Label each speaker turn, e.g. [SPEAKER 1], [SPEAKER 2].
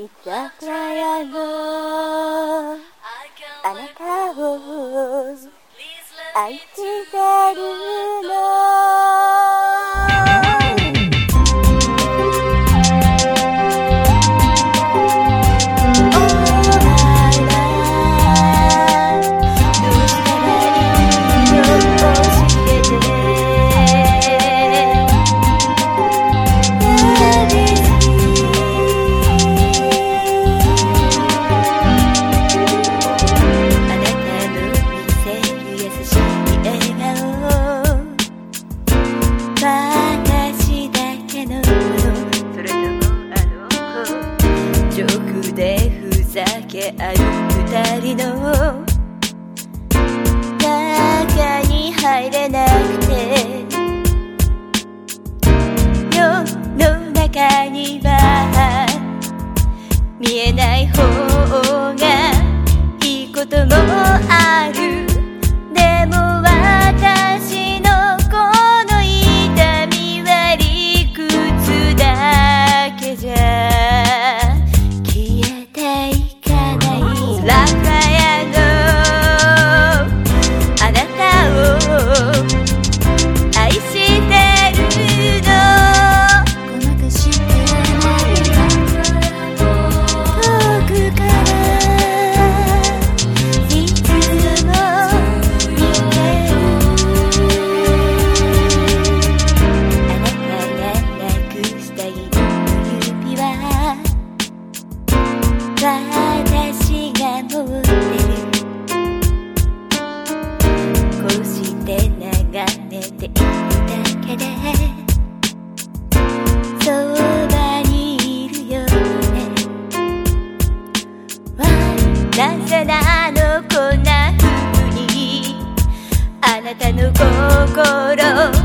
[SPEAKER 1] 居酒屋のあなたを愛してるのざけ合う二人の中に入れなくて。世の中には見えない方がいいこともある私が持ってるこうして眺めているだけでそばにいるよね。わなぜなのこんな風に。あなたの心